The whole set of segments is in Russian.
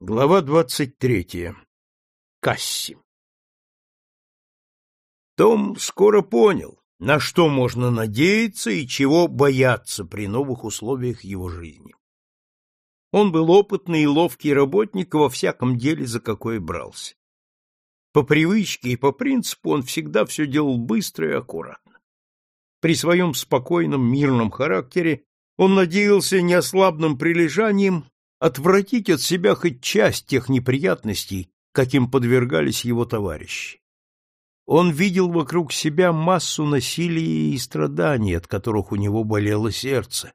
Глава двадцать третья. Касси. Том скоро понял, на что можно надеяться и чего бояться при новых условиях его жизни. Он был опытный и ловкий работник во всяком деле, за какое брался. По привычке и по принципу он всегда все делал быстро и аккуратно. При своем спокойном, мирном характере он надеялся неослабным прилежанием отвратить от себя хоть часть тех неприятностей, каким подвергались его товарищи. Он видел вокруг себя массу насилия и страданий, от которых у него болело сердце,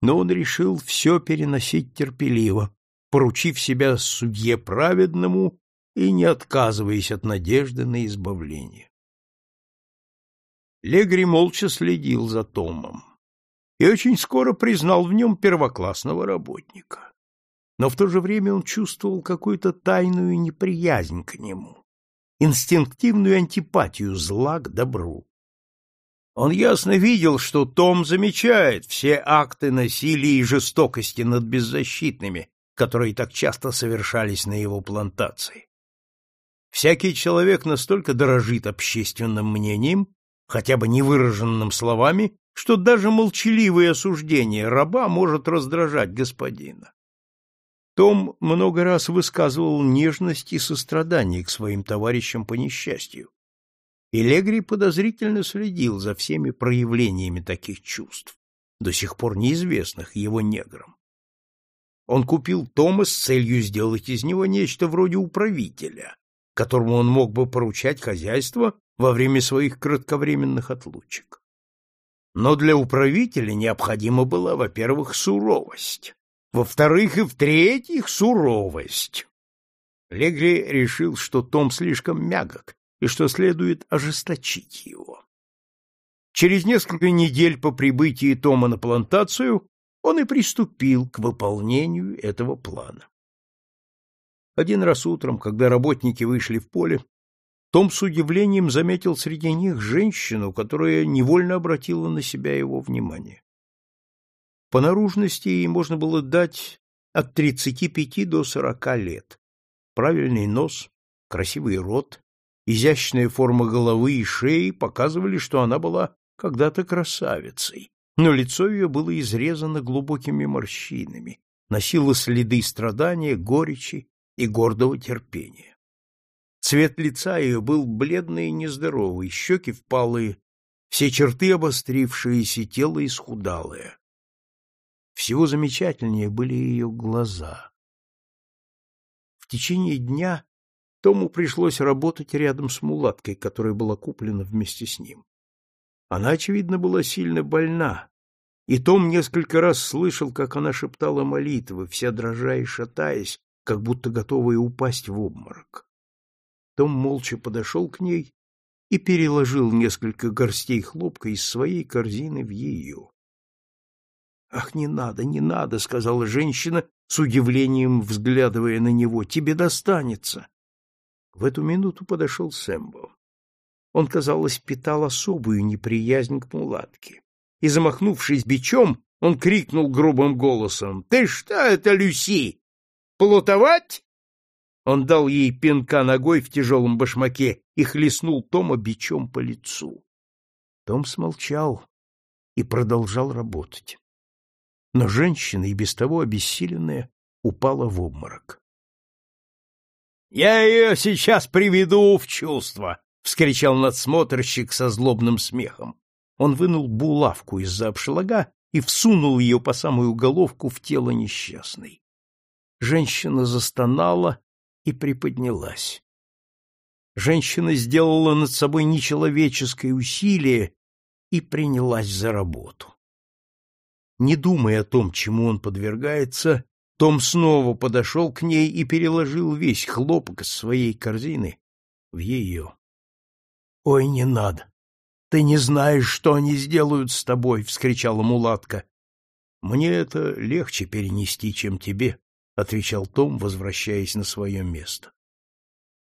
но он решил все переносить терпеливо, поручив себя судье праведному и не отказываясь от надежды на избавление. Легри молча следил за Томом и очень скоро признал в нем первоклассного работника но в то же время он чувствовал какую-то тайную неприязнь к нему, инстинктивную антипатию зла к добру. Он ясно видел, что Том замечает все акты насилия и жестокости над беззащитными, которые так часто совершались на его плантации. Всякий человек настолько дорожит общественным мнением, хотя бы невыраженным словами, что даже молчаливое осуждение раба может раздражать господина. Том много раз высказывал нежность и сострадание к своим товарищам по несчастью. И Легри подозрительно следил за всеми проявлениями таких чувств, до сих пор неизвестных его неграм. Он купил Тома с целью сделать из него нечто вроде управителя, которому он мог бы поручать хозяйство во время своих кратковременных отлучек. Но для управителя необходима была, во-первых, суровость, во-вторых и в-третьих, суровость. Легри решил, что Том слишком мягок и что следует ожесточить его. Через несколько недель по прибытии Тома на плантацию он и приступил к выполнению этого плана. Один раз утром, когда работники вышли в поле, том с удивлением заметил среди них женщину, которая невольно обратила на себя его внимание. По наружности ей можно было дать от 35 до 40 лет. Правильный нос, красивый рот, изящная форма головы и шеи показывали, что она была когда-то красавицей, но лицо ее было изрезано глубокими морщинами, носило следы страдания, горечи и гордого терпения. Цвет лица ее был бледный и нездоровый, щеки впалые, все черты обострившиеся, тело исхудалое. Всего замечательнее были ее глаза. В течение дня Тому пришлось работать рядом с мулаткой, которая была куплена вместе с ним. Она, очевидно, была сильно больна, и Том несколько раз слышал, как она шептала молитвы, вся дрожа и шатаясь, как будто готовая упасть в обморок. Том молча подошел к ней и переложил несколько горстей хлопка из своей корзины в ее. Ах, не надо, не надо, сказала женщина, с удивлением взглядывая на него. Тебе достанется. В эту минуту подошел Сэмбо. Он, казалось, питал особую неприязнь к мулатке. И, замахнувшись бичом, он крикнул грубым голосом. — Ты что это, Люси? Плутовать? Он дал ей пинка ногой в тяжелом башмаке и хлестнул Тома бичом по лицу. Том смолчал и продолжал работать но женщина, и без того обессиленная, упала в обморок. — Я ее сейчас приведу в чувство! — вскричал надсмотрщик со злобным смехом. Он вынул булавку из-за обшлага и всунул ее по самую головку в тело несчастной. Женщина застонала и приподнялась. Женщина сделала над собой нечеловеческое усилие и принялась за работу. Не думая о том, чему он подвергается, том снова подошел к ней и переложил весь хлопок из своей корзины в ее. — Ой, не надо! Ты не знаешь, что они сделают с тобой! — вскричала мулатка. — Мне это легче перенести, чем тебе, — отвечал Том, возвращаясь на свое место.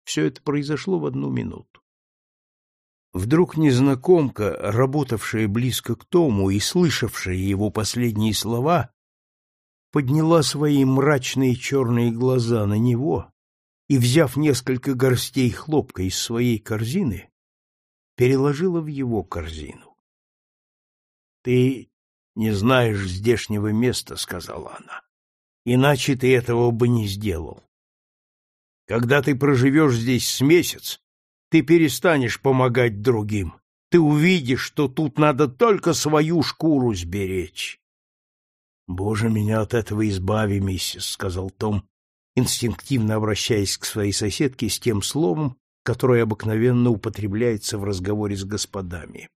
Все это произошло в одну минуту. Вдруг незнакомка, работавшая близко к Тому и слышавшая его последние слова, подняла свои мрачные черные глаза на него и, взяв несколько горстей хлопка из своей корзины, переложила в его корзину. — Ты не знаешь здешнего места, — сказала она, — иначе ты этого бы не сделал. Когда ты проживешь здесь с месяц, ты перестанешь помогать другим. Ты увидишь, что тут надо только свою шкуру сберечь. — Боже, меня от этого избави, миссис, — сказал Том, инстинктивно обращаясь к своей соседке с тем словом, которое обыкновенно употребляется в разговоре с господами.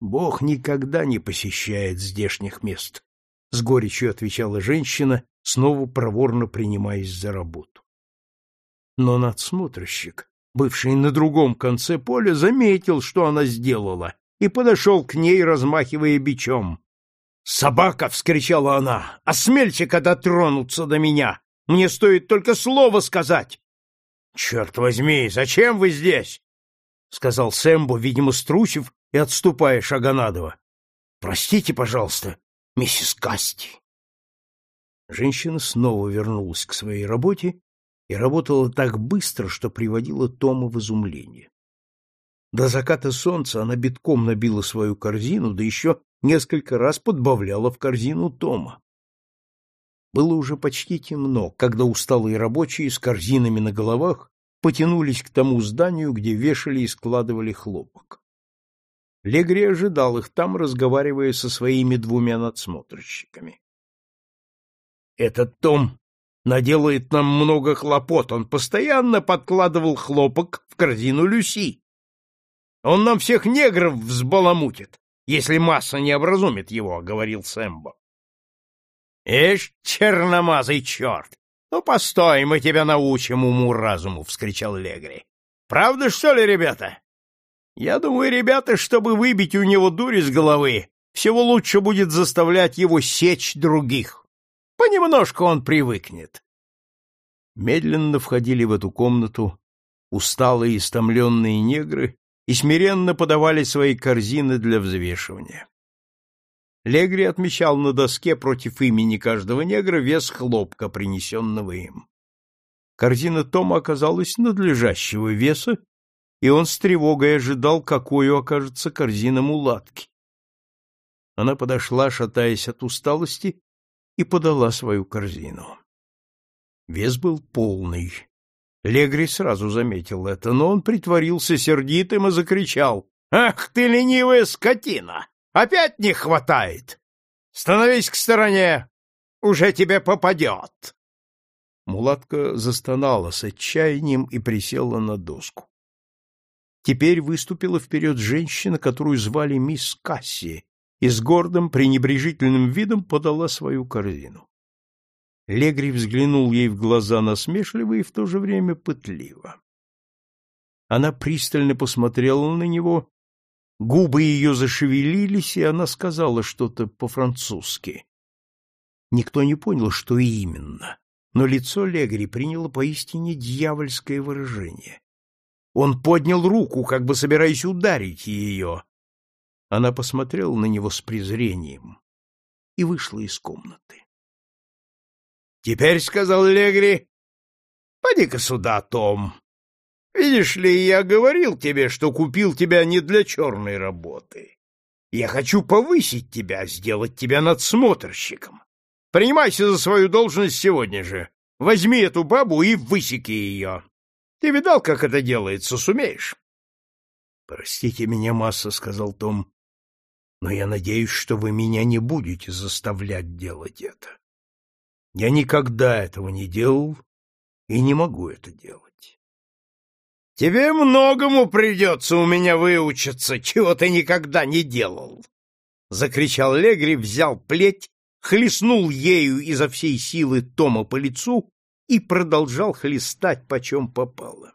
Бог никогда не посещает здешних мест, с горечью отвечала женщина, снова проворно принимаясь за работу. Но надсмотрщик, бывший на другом конце поля, заметил, что она сделала, и подошел к ней, размахивая бичом. «Собака!» — вскричала она. «Осмельчика дотронуться до меня! Мне стоит только слово сказать!» «Черт возьми, зачем вы здесь?» — сказал Сэмбо, видимо, струсив и отступая шага на Простите, пожалуйста, миссис Касти. Женщина снова вернулась к своей работе и работала так быстро, что приводила Тома в изумление. До заката солнца она битком набила свою корзину, да еще несколько раз подбавляла в корзину Тома. Было уже почти темно, когда усталые рабочие с корзинами на головах потянулись к тому зданию, где вешали и складывали хлопок. Легри ожидал их там, разговаривая со своими двумя надсмотрщиками. «Этот Том наделает нам много хлопот. Он постоянно подкладывал хлопок в корзину Люси. Он нам всех негров взбаламутит, если масса не образумит его», — говорил Сэмбо. «Эш, черномазый черт! Ну, постой, мы тебя научим уму-разуму!» — вскричал Легри. «Правда, что ли, ребята?» Я думаю, ребята, чтобы выбить у него дурь из головы, всего лучше будет заставлять его сечь других. Понемножку он привыкнет. Медленно входили в эту комнату усталые и истомленные негры и смиренно подавали свои корзины для взвешивания. Легри отмечал на доске против имени каждого негра вес хлопка, принесенного им. Корзина Тома оказалась надлежащего веса и он с тревогой ожидал, какой окажется корзина мулатки. Она подошла, шатаясь от усталости, и подала свою корзину. Вес был полный. Легри сразу заметил это, но он притворился сердитым и закричал. — Ах ты, ленивая скотина! Опять не хватает! Становись к стороне! Уже тебе попадет! Мулатка застонала с отчаянием и присела на доску. Теперь выступила вперед женщина, которую звали мисс Касси, и с гордым пренебрежительным видом подала свою корзину. Легри взглянул ей в глаза насмешливо и в то же время пытливо. Она пристально посмотрела на него, губы ее зашевелились, и она сказала что-то по-французски. Никто не понял, что именно, но лицо Легри приняло поистине дьявольское выражение. Он поднял руку, как бы собираясь ударить ее. Она посмотрела на него с презрением и вышла из комнаты. — Теперь, — сказал Легри, — поди-ка сюда, Том. Видишь ли, я говорил тебе, что купил тебя не для черной работы. Я хочу повысить тебя, сделать тебя надсмотрщиком. Принимайся за свою должность сегодня же. Возьми эту бабу и высеки ее. Ты видал, как это делается, сумеешь? — Простите меня, масса, — сказал Том, — но я надеюсь, что вы меня не будете заставлять делать это. Я никогда этого не делал и не могу это делать. — Тебе многому придется у меня выучиться, чего ты никогда не делал! — закричал Легри, взял плеть, хлестнул ею изо всей силы Тома по лицу и продолжал хлестать, почем попало.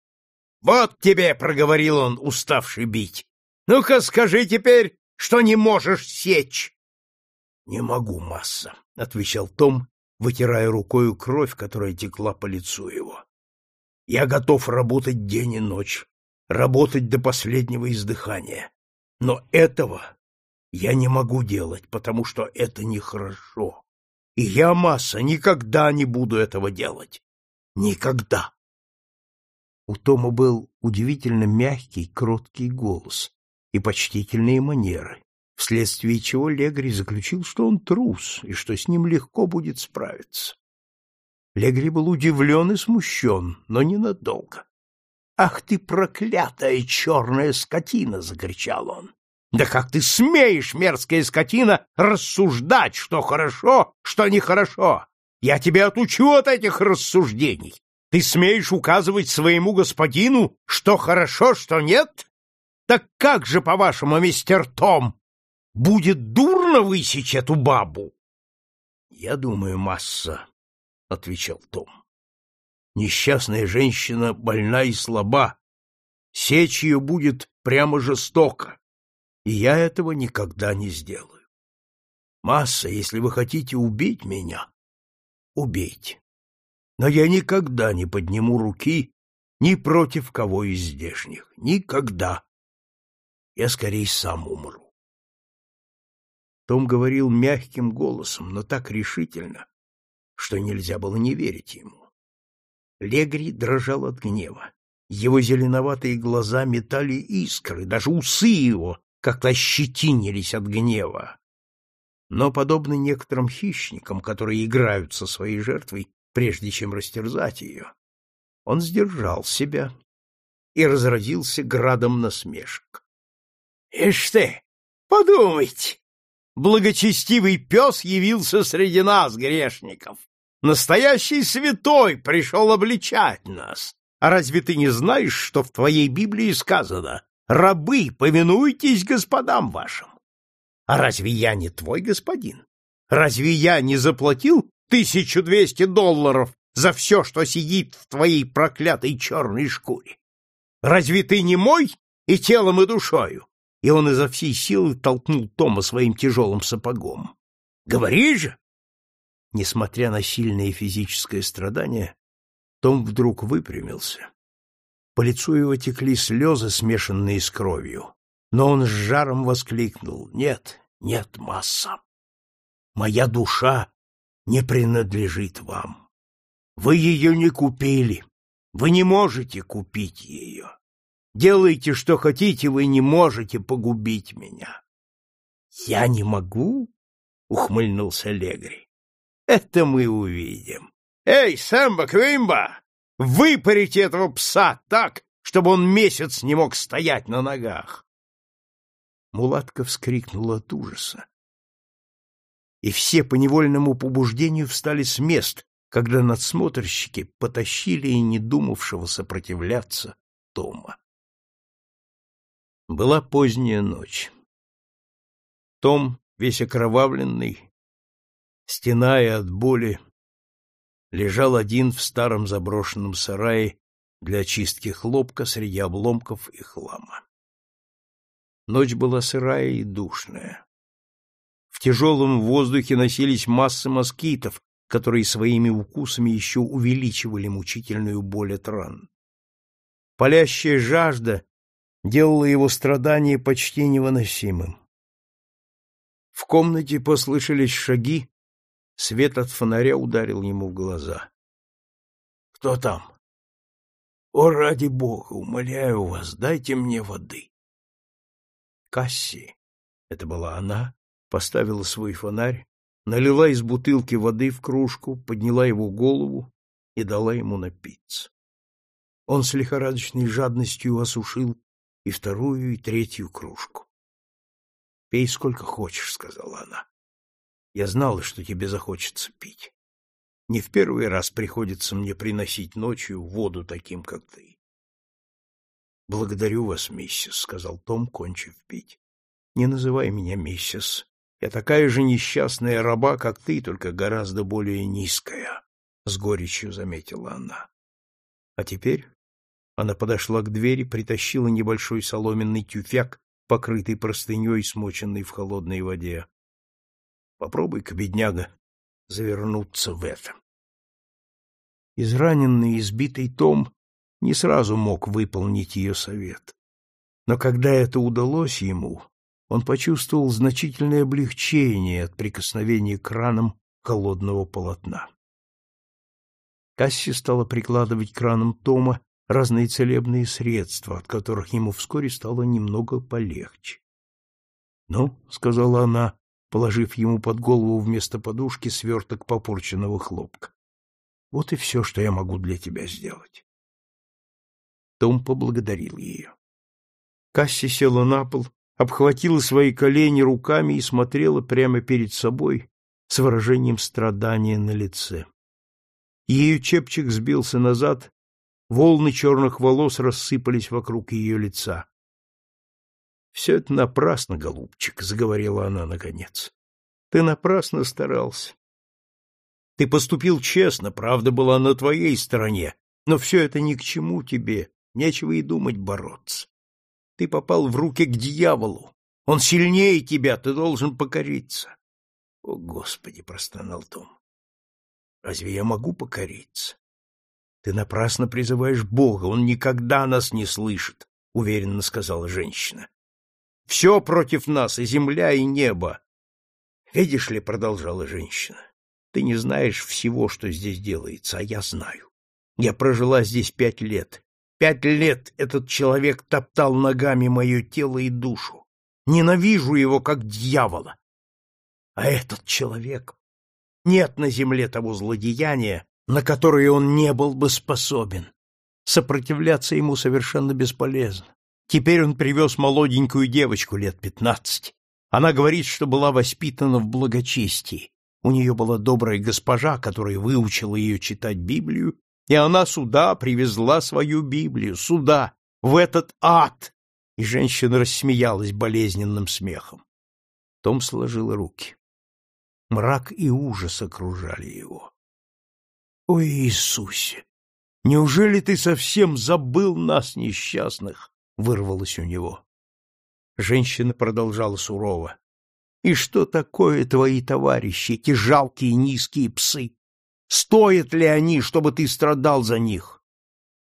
— Вот тебе, — проговорил он, уставший бить, — ну-ка скажи теперь, что не можешь сечь. — Не могу, масса, — отвечал Том, вытирая рукою кровь, которая текла по лицу его. — Я готов работать день и ночь, работать до последнего издыхания. Но этого я не могу делать, потому что это нехорошо. И я, Масса, никогда не буду этого делать. Никогда. У Тома был удивительно мягкий, кроткий голос и почтительные манеры, вследствие чего Легри заключил, что он трус и что с ним легко будет справиться. Легри был удивлен и смущен, но ненадолго. «Ах ты, проклятая черная скотина!» — закричал он. «Да как ты смеешь, мерзкая скотина, рассуждать, что хорошо, что нехорошо! Я тебя отучу от этих рассуждений! Ты смеешь указывать своему господину, что хорошо, что нет? Так как же, по-вашему, мистер Том, будет дурно высечь эту бабу? — Я думаю, масса, — отвечал Том. Несчастная женщина больна и слаба. Сечь ее будет прямо жестоко, и я этого никогда не сделаю. Масса, если вы хотите убить меня, убейте но я никогда не подниму руки ни против кого из здешних. Никогда. Я скорее сам умру. Том говорил мягким голосом, но так решительно, что нельзя было не верить ему. Легри дрожал от гнева. Его зеленоватые глаза метали искры, даже усы его как-то ощетинились от гнева. Но, подобно некоторым хищникам, которые играют со своей жертвой, прежде чем растерзать ее, он сдержал себя и разразился градом насмешек. — Ишь ты, подумайте! Благочестивый пес явился среди нас, грешников. Настоящий святой пришел обличать нас. А разве ты не знаешь, что в твоей Библии сказано «Рабы, повинуйтесь господам вашим»? А разве я не твой господин? Разве я не заплатил тысячу двести долларов за все, что сидит в твоей проклятой черной шкуре. Разве ты не мой и телом, и душою? И он изо всей силы толкнул Тома своим тяжелым сапогом. Говори же! Несмотря на сильное физическое страдание, том вдруг выпрямился. По лицу его текли слезы, смешанные с кровью, но он с жаром воскликнул. «Нет, нет, масса! Моя душа не принадлежит вам. Вы ее не купили. Вы не можете купить ее. Делайте, что хотите, вы не можете погубить меня. — Я не могу? — ухмыльнулся Легри. — Это мы увидим. Эй, Сэмба Квимба, выпарите этого пса так, чтобы он месяц не мог стоять на ногах. Мулатка вскрикнула от ужаса и все по невольному побуждению встали с мест, когда надсмотрщики потащили и не думавшего сопротивляться Тома. Была поздняя ночь. Том, весь окровавленный, стеная от боли, лежал один в старом заброшенном сарае для очистки хлопка среди обломков и хлама. Ночь была сырая и душная. В тяжелом воздухе носились массы москитов, которые своими укусами еще увеличивали мучительную боль от ран. Палящая жажда делала его страдания почти невыносимым. В комнате послышались шаги, свет от фонаря ударил ему в глаза. — Кто там? — О, ради бога, умоляю вас, дайте мне воды. Касси, это была она, поставила свой фонарь, налила из бутылки воды в кружку, подняла его голову и дала ему напиться. Он с лихорадочной жадностью осушил и вторую, и третью кружку. — Пей сколько хочешь, — сказала она. — Я знала, что тебе захочется пить. Не в первый раз приходится мне приносить ночью воду таким, как ты. — Благодарю вас, миссис, — сказал Том, кончив пить. — Не называй меня миссис. Я такая же несчастная раба, как ты, только гораздо более низкая, — с горечью заметила она. А теперь она подошла к двери, притащила небольшой соломенный тюфяк, покрытый простыней, смоченный в холодной воде. Попробуй-ка, бедняга, завернуться в это. Израненный, избитый Том не сразу мог выполнить ее совет. Но когда это удалось ему, он почувствовал значительное облегчение от прикосновения к ранам холодного полотна. Касси стала прикладывать к ранам Тома разные целебные средства, от которых ему вскоре стало немного полегче. — Ну, — сказала она, положив ему под голову вместо подушки сверток попорченного хлопка. — Вот и все, что я могу для тебя сделать. Том поблагодарил ее. Касси села на пол, обхватила свои колени руками и смотрела прямо перед собой с выражением страдания на лице. Ее чепчик сбился назад, волны черных волос рассыпались вокруг ее лица. — Все это напрасно, голубчик, — заговорила она наконец. — Ты напрасно старался. Ты поступил честно, правда была на твоей стороне, но все это ни к чему тебе, нечего и думать бороться. Ты попал в руки к дьяволу. Он сильнее тебя, ты должен покориться. — О, Господи! — простонал Том. — Разве я могу покориться? — Ты напрасно призываешь Бога, он никогда нас не слышит, — уверенно сказала женщина. — Все против нас, и земля, и небо. — Видишь ли, — продолжала женщина, — ты не знаешь всего, что здесь делается, а я знаю. Я прожила здесь пять лет. Пять лет этот человек топтал ногами мое тело и душу. Ненавижу его, как дьявола. А этот человек... Нет на земле того злодеяния, на которое он не был бы способен. Сопротивляться ему совершенно бесполезно. Теперь он привез молоденькую девочку лет пятнадцати. Она говорит, что была воспитана в благочестии. У нее была добрая госпожа, которая выучила ее читать Библию, и она сюда привезла свою Библию, сюда, в этот ад. И женщина рассмеялась болезненным смехом. Том сложил руки. Мрак и ужас окружали его. «Ой, Иисусе! Неужели ты совсем забыл нас, несчастных?» — вырвалось у него. Женщина продолжала сурово. «И что такое твои товарищи, эти жалкие низкие псы? Стоят ли они, чтобы ты страдал за них?»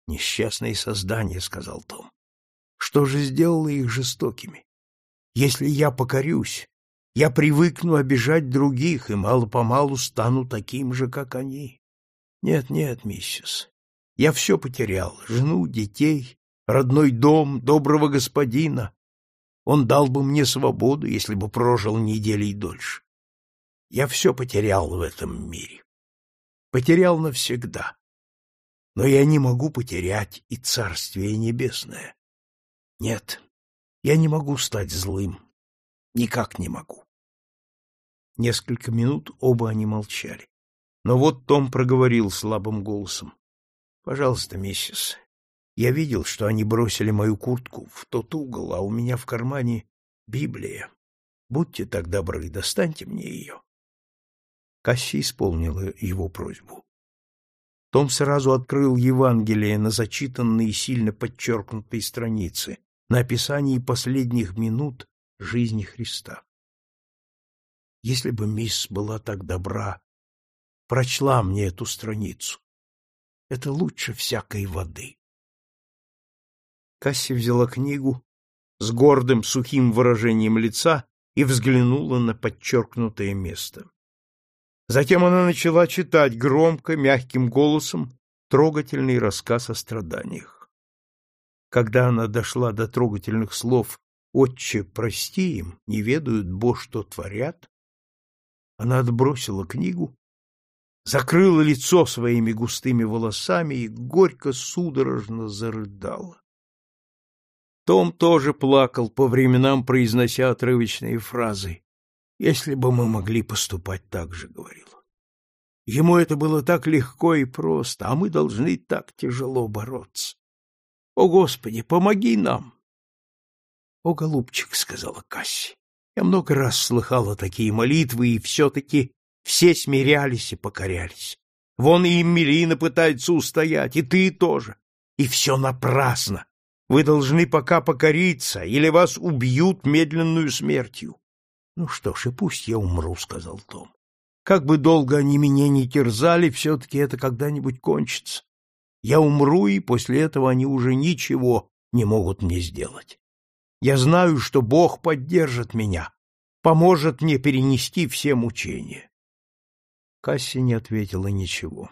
«Несчастные создания», — сказал Том. «Что же сделало их жестокими? Если я покорюсь, я привыкну обижать других и мало-помалу стану таким же, как они. Нет, нет, миссис, я все потерял — жену, детей, родной дом, доброго господина. Он дал бы мне свободу, если бы прожил неделей дольше. Я все потерял в этом мире. Потерял навсегда. Но я не могу потерять и Царствие Небесное. Нет, я не могу стать злым. Никак не могу. Несколько минут оба они молчали. Но вот Том проговорил слабым голосом. — Пожалуйста, миссис, я видел, что они бросили мою куртку в тот угол, а у меня в кармане Библия. Будьте так добры, достаньте мне ее. Касси исполнила его просьбу. Том сразу открыл Евангелие на зачитанной и сильно подчеркнутой странице, на описании последних минут жизни Христа. Если бы мисс была так добра, прочла мне эту страницу. Это лучше всякой воды. Касси взяла книгу с гордым сухим выражением лица и взглянула на подчеркнутое место. Затем она начала читать громко, мягким голосом трогательный рассказ о страданиях. Когда она дошла до трогательных слов «Отче, прости им, не ведают, бо что творят», она отбросила книгу, закрыла лицо своими густыми волосами и горько судорожно зарыдала. Том тоже плакал, по временам произнося отрывочные фразы. «Если бы мы могли поступать так же», — говорил. Ему это было так легко и просто, а мы должны так тяжело бороться. О, Господи, помоги нам! — О, голубчик, — сказала Касси, я много раз слыхала такие молитвы, и все-таки все смирялись и покорялись. Вон и Эмилина пытается устоять, и ты тоже. И все напрасно. Вы должны пока покориться, или вас убьют медленную смертью. — Ну что ж, и пусть я умру, — сказал Том. Как бы долго они меня не терзали, все-таки это когда-нибудь кончится. Я умру, и после этого они уже ничего не могут мне сделать. Я знаю, что Бог поддержит меня, поможет мне перенести все мучения. Касси не ответила ничего.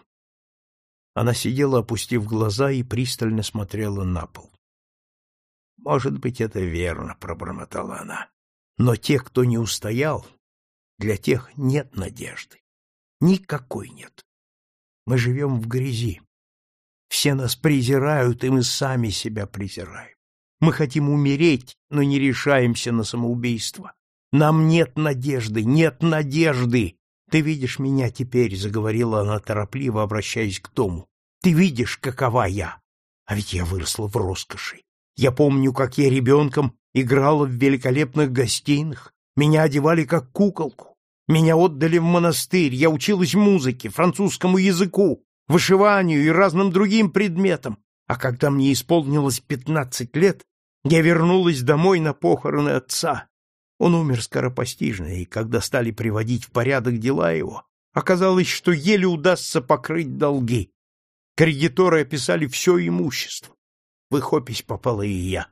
Она сидела, опустив глаза, и пристально смотрела на пол. «Может быть, это верно», — пробормотала она. «Но те, кто не устоял, для тех нет надежды. Никакой нет. Мы живем в грязи. Все нас презирают, и мы сами себя презираем. Мы хотим умереть, но не решаемся на самоубийство. Нам нет надежды, нет надежды. Ты видишь меня теперь, заговорила она торопливо, обращаясь к Тому. Ты видишь, какова я. А ведь я выросла в роскоши. Я помню, как я ребенком играла в великолепных гостиных. Меня одевали как куколку. Меня отдали в монастырь. Я училась музыке, французскому языку, вышиванию и разным другим предметам. А когда мне исполнилось пятнадцать лет, я вернулась домой на похороны отца. Он умер скоропостижно, и когда стали приводить в порядок дела его, оказалось, что еле удастся покрыть долги. Кредиторы описали все имущество. В их опись попала и я.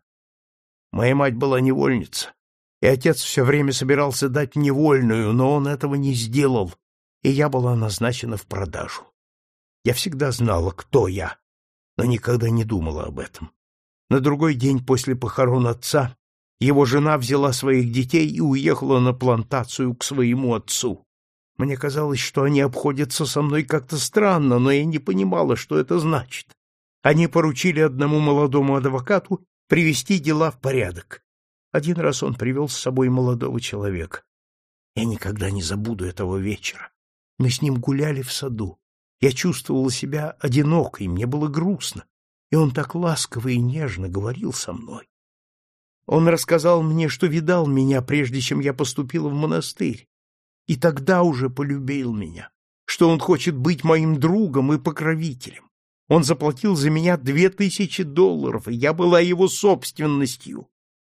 Моя мать была невольница, и отец все время собирался дать невольную, но он этого не сделал, и я была назначена в продажу. Я всегда знала, кто я, но никогда не думала об этом. На другой день после похорон отца его жена взяла своих детей и уехала на плантацию к своему отцу. Мне казалось, что они обходятся со мной как-то странно, но я не понимала, что это значит. Они поручили одному молодому адвокату привести дела в порядок. Один раз он привел с собой молодого человека. Я никогда не забуду этого вечера. Мы с ним гуляли в саду. Я чувствовала себя одинокой, мне было грустно и он так ласково и нежно говорил со мной. Он рассказал мне, что видал меня, прежде чем я поступила в монастырь, и тогда уже полюбил меня, что он хочет быть моим другом и покровителем. Он заплатил за меня две тысячи долларов, и я была его собственностью.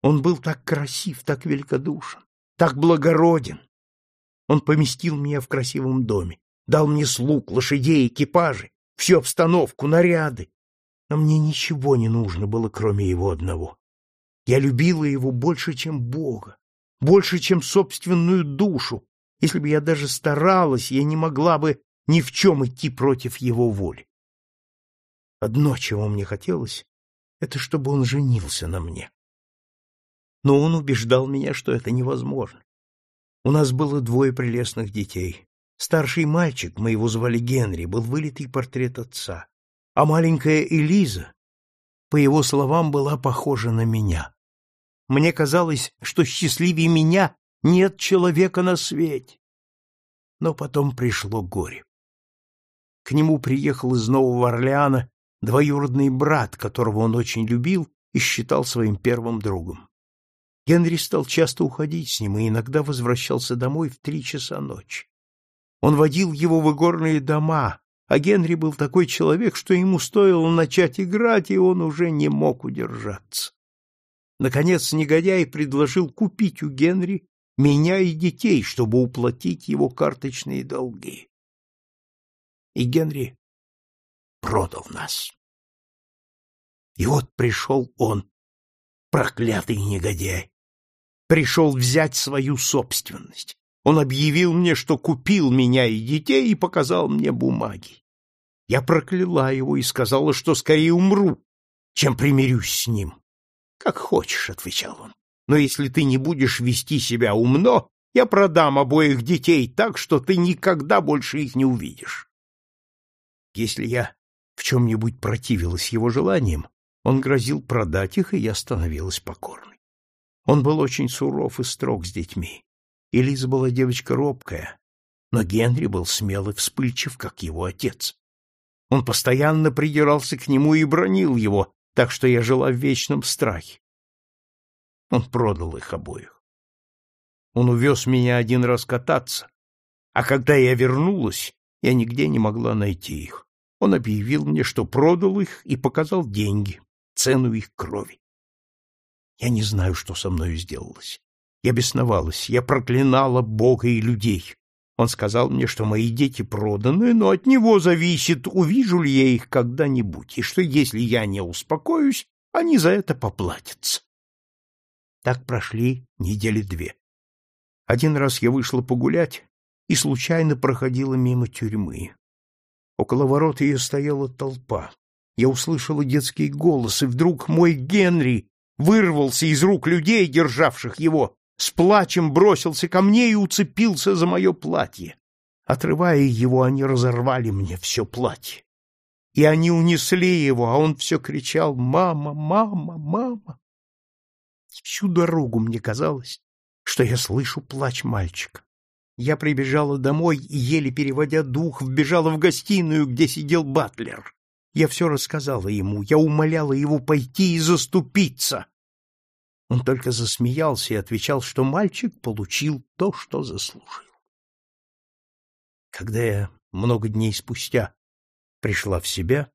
Он был так красив, так великодушен, так благороден. Он поместил меня в красивом доме, дал мне слуг, лошадей, экипажи, всю обстановку, наряды, но мне ничего не нужно было, кроме его одного. Я любила его больше, чем Бога, больше, чем собственную душу. Если бы я даже старалась, я не могла бы ни в чем идти против его воли. Одно, чего мне хотелось, это чтобы он женился на мне. Но он убеждал меня, что это невозможно. У нас было двое прелестных детей. Старший мальчик, мы его звали Генри, был вылитый портрет отца а маленькая Элиза, по его словам, была похожа на меня. Мне казалось, что счастливее меня нет человека на свете. Но потом пришло горе. К нему приехал из Нового Орлеана двоюродный брат, которого он очень любил и считал своим первым другом. Генри стал часто уходить с ним и иногда возвращался домой в три часа ночи. Он водил его в игорные дома, а Генри был такой человек, что ему стоило начать играть, и он уже не мог удержаться. Наконец негодяй предложил купить у Генри меня и детей, чтобы уплатить его карточные долги. И Генри продал нас. И вот пришел он, проклятый негодяй, пришел взять свою собственность. Он объявил мне, что купил меня и детей, и показал мне бумаги. Я прокляла его и сказала, что скорее умру, чем примирюсь с ним. — Как хочешь, — отвечал он, — но если ты не будешь вести себя умно, я продам обоих детей так, что ты никогда больше их не увидишь. Если я в чем-нибудь противилась его желаниям, он грозил продать их, и я становилась покорной. Он был очень суров и строг с детьми. Элиза была девочка робкая, но Генри был смел и вспыльчив, как его отец. Он постоянно придирался к нему и бронил его, так что я жила в вечном страхе. Он продал их обоих. Он увез меня один раз кататься, а когда я вернулась, я нигде не могла найти их. Он объявил мне, что продал их и показал деньги, цену их крови. Я не знаю, что со мной сделалось. Я бесновалась, я проклинала Бога и людей. Он сказал мне, что мои дети проданы, но от него зависит, увижу ли я их когда-нибудь, и что если я не успокоюсь, они за это поплатятся. Так прошли недели две. Один раз я вышла погулять и случайно проходила мимо тюрьмы. Около ворот ее стояла толпа. Я услышала детский голос, и вдруг мой Генри вырвался из рук людей, державших его, с плачем бросился ко мне и уцепился за мое платье. Отрывая его, они разорвали мне все платье. И они унесли его, а он все кричал «Мама! Мама! Мама!». Всю дорогу мне казалось, что я слышу плач мальчика. Я прибежала домой и, еле переводя дух, вбежала в гостиную, где сидел батлер. Я все рассказала ему, я умоляла его пойти и заступиться. Он только засмеялся и отвечал, что мальчик получил то, что заслужил. Когда я много дней спустя пришла в себя,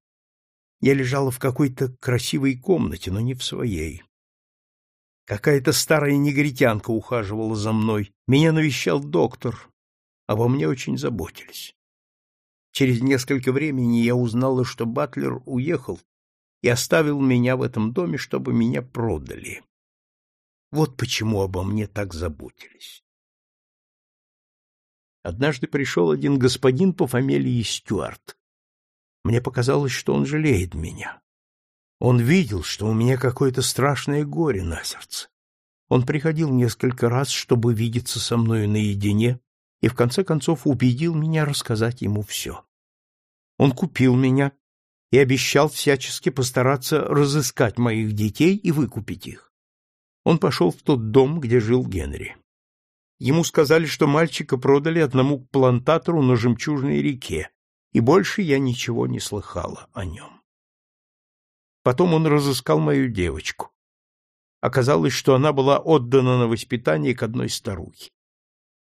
я лежала в какой-то красивой комнате, но не в своей. Какая-то старая негритянка ухаживала за мной. Меня навещал доктор. Обо мне очень заботились. Через несколько времени я узнала, что Батлер уехал и оставил меня в этом доме, чтобы меня продали. Вот почему обо мне так заботились. Однажды пришел один господин по фамилии Стюарт. Мне показалось, что он жалеет меня. Он видел, что у меня какое-то страшное горе на сердце. Он приходил несколько раз, чтобы видеться со мною наедине, и в конце концов убедил меня рассказать ему все. Он купил меня и обещал всячески постараться разыскать моих детей и выкупить их. Он пошел в тот дом, где жил Генри. Ему сказали, что мальчика продали одному плантатору на Жемчужной реке, и больше я ничего не слыхала о нем. Потом он разыскал мою девочку. Оказалось, что она была отдана на воспитание к одной старухе.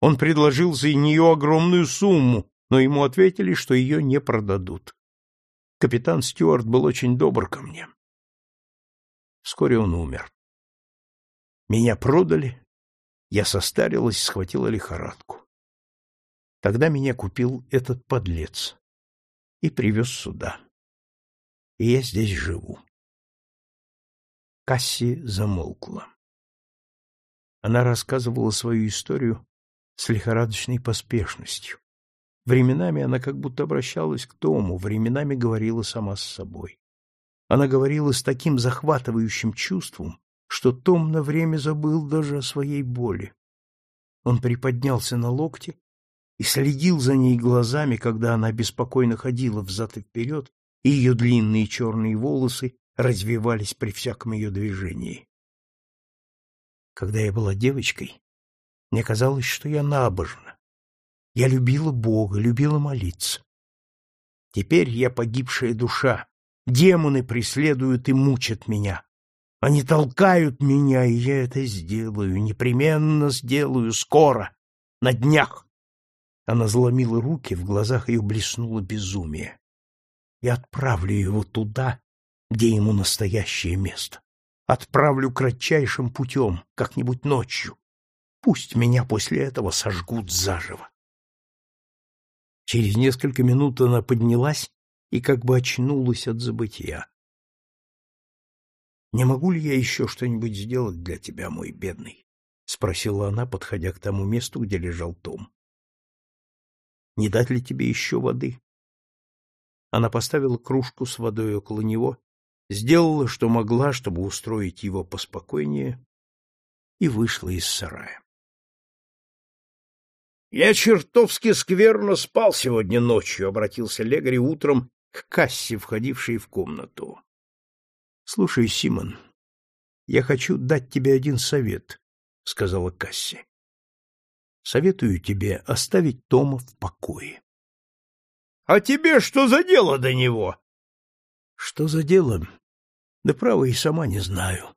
Он предложил за нее огромную сумму, но ему ответили, что ее не продадут. Капитан Стюарт был очень добр ко мне. Вскоре он умер. Меня продали, я состарилась, схватила лихорадку. Тогда меня купил этот подлец и привез сюда. И я здесь живу. Касси замолкла. Она рассказывала свою историю с лихорадочной поспешностью. Временами она как будто обращалась к Тому, временами говорила сама с собой. Она говорила с таким захватывающим чувством, что Том на время забыл даже о своей боли. Он приподнялся на локте и следил за ней глазами, когда она беспокойно ходила взад и вперед, и ее длинные черные волосы развивались при всяком ее движении. Когда я была девочкой, мне казалось, что я набожна. Я любила Бога, любила молиться. Теперь я погибшая душа. Демоны преследуют и мучат меня. Они толкают меня, и я это сделаю, непременно сделаю, скоро, на днях. Она заломила руки, в глазах ее блеснуло безумие. Я отправлю его туда, где ему настоящее место. Отправлю кратчайшим путем, как-нибудь ночью. Пусть меня после этого сожгут заживо. Через несколько минут она поднялась и как бы очнулась от забытия. «Не могу ли я еще что-нибудь сделать для тебя, мой бедный?» — спросила она, подходя к тому месту, где лежал Том. «Не дать ли тебе еще воды?» Она поставила кружку с водой около него сделала, что могла, чтобы устроить его поспокойнее, и вышла из сарая. — Я чертовски скверно спал сегодня ночью, — обратился Легари утром к кассе, входившей в комнату. — Слушай, Симон, я хочу дать тебе один совет, — сказала Касси. — Советую тебе оставить Тома в покое. — А тебе что за дело до него? Что за дело? Да право и сама не знаю.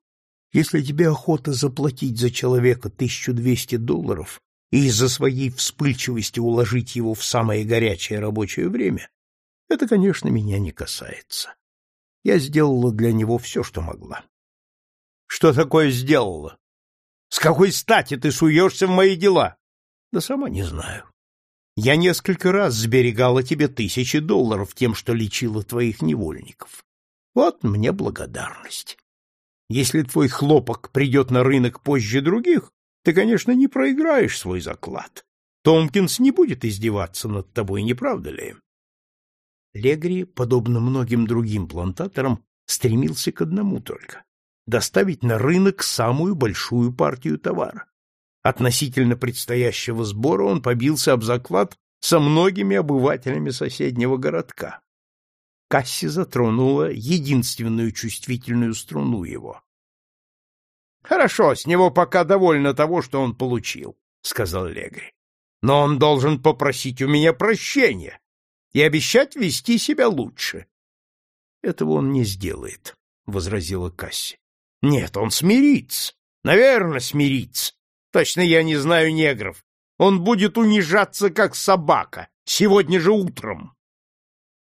Если тебе охота заплатить за человека 1200 долларов и из-за своей вспыльчивости уложить его в самое горячее рабочее время, это, конечно, меня не касается. Я сделала для него все, что могла. Что такое сделала? С какой стати ты суешься в мои дела? Да сама не знаю. Я несколько раз сберегала тебе тысячи долларов тем, что лечила твоих невольников. Вот мне благодарность. Если твой хлопок придет на рынок позже других, ты, конечно, не проиграешь свой заклад. Томкинс не будет издеваться над тобой, не правда ли? Легри, подобно многим другим плантаторам, стремился к одному только — доставить на рынок самую большую партию товара. Относительно предстоящего сбора он побился об заклад со многими обывателями соседнего городка. Касси затронула единственную чувствительную струну его. — Хорошо, с него пока довольно того, что он получил, — сказал Легри. — Но он должен попросить у меня прощения и обещать вести себя лучше. — Этого он не сделает, — возразила Касси. — Нет, он смирится. Наверное, смирится. Точно я не знаю негров. Он будет унижаться, как собака, сегодня же утром.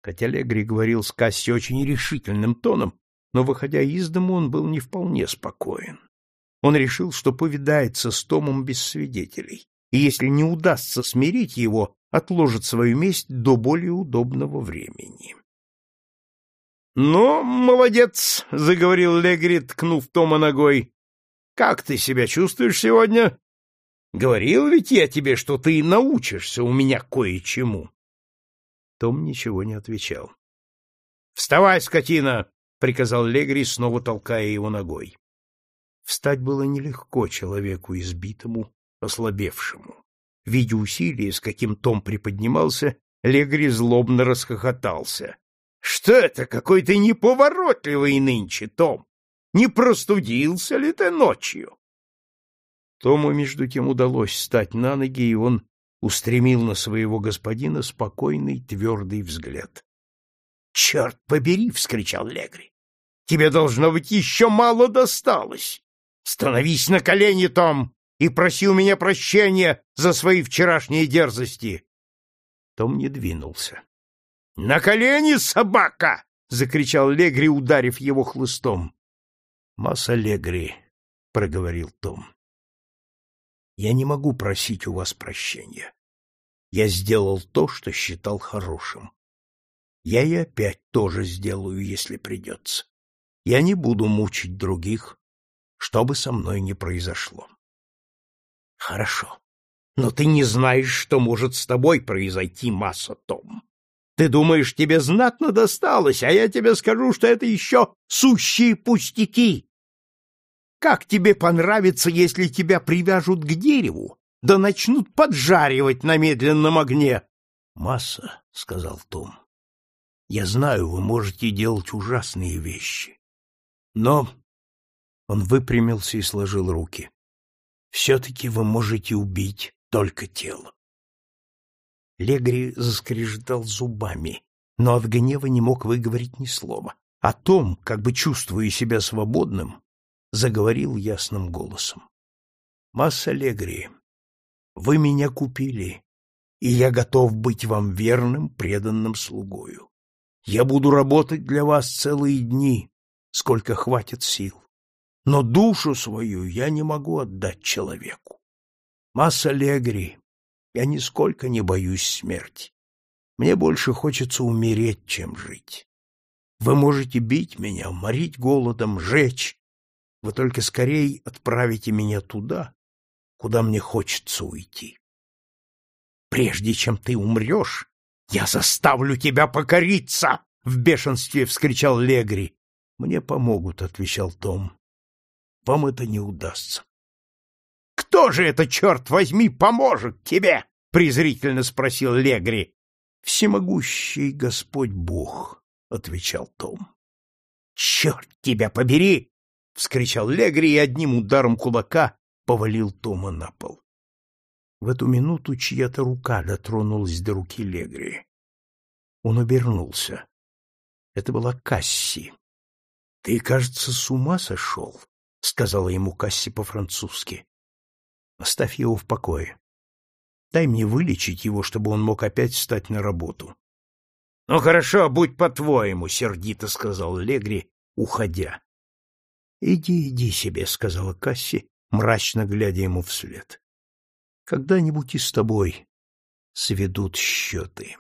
Хотя Легри говорил с Касси очень решительным тоном, но, выходя из дому, он был не вполне спокоен. Он решил, что повидается с Томом без свидетелей, и если не удастся смирить его, отложит свою месть до более удобного времени. — Ну, молодец, — заговорил Легри, ткнув Тома ногой. — Как ты себя чувствуешь сегодня? Говорил ведь я тебе, что ты научишься у меня кое-чему. Том ничего не отвечал. — Вставай, скотина! — приказал Легри, снова толкая его ногой. Встать было нелегко человеку избитому, ослабевшему. Видя усилие, с каким Том приподнимался, Легри злобно расхохотался. — Что это, какой ты неповоротливый нынче, Том? Не простудился ли ты ночью? Тому, между тем, удалось встать на ноги, и он устремил на своего господина спокойный, твердый взгляд. — Черт побери! — вскричал Легри. — Тебе, должно быть, еще мало досталось. Становись на колени, Том, и проси у меня прощения за свои вчерашние дерзости. Том не двинулся. — На колени, собака! — закричал Легри, ударив его хлыстом. — Масса Легри, — проговорил Том. Я не могу просить у вас прощения. Я сделал то, что считал хорошим. Я и опять тоже сделаю, если придется. Я не буду мучить других, что бы со мной ни произошло. Хорошо. Но ты не знаешь, что может с тобой произойти, Масса Том. Ты думаешь, тебе знатно досталось, а я тебе скажу, что это еще сущие пустяки. Как тебе понравится, если тебя привяжут к дереву, да начнут поджаривать на медленном огне? — Масса, — сказал Том, — я знаю, вы можете делать ужасные вещи. Но... Он выпрямился и сложил руки. Все-таки вы можете убить только тело. Легри заскрежетал зубами, но от гнева не мог выговорить ни слова. О том, как бы чувствуя себя свободным, заговорил ясным голосом. Масса Легри, вы меня купили, и я готов быть вам верным, преданным слугою. Я буду работать для вас целые дни, сколько хватит сил. Но душу свою я не могу отдать человеку. Масса Легри, я нисколько не боюсь смерти. Мне больше хочется умереть, чем жить. Вы можете бить меня, морить голодом, жечь, вы только скорей отправите меня туда, куда мне хочется уйти. Прежде чем ты умрешь, я заставлю тебя покориться! — в бешенстве вскричал Легри. — Мне помогут, — отвечал Том. — Вам это не удастся. — Кто же это, черт возьми, поможет тебе? — презрительно спросил Легри. — Всемогущий Господь Бог, — отвечал Том. — Черт тебя побери! — вскричал Легри и одним ударом кулака повалил Тома на пол. В эту минуту чья-то рука дотронулась до руки Легри. Он обернулся. Это была Касси. — Ты, кажется, с ума сошел, — сказала ему Касси по-французски. — Оставь его в покое. Дай мне вылечить его, чтобы он мог опять встать на работу. — Ну, хорошо, будь по-твоему, — сердито сказал Легри, уходя. Иди, иди себе, сказала Касси, мрачно глядя ему вслед. Когда-нибудь и с тобой сведут счеты.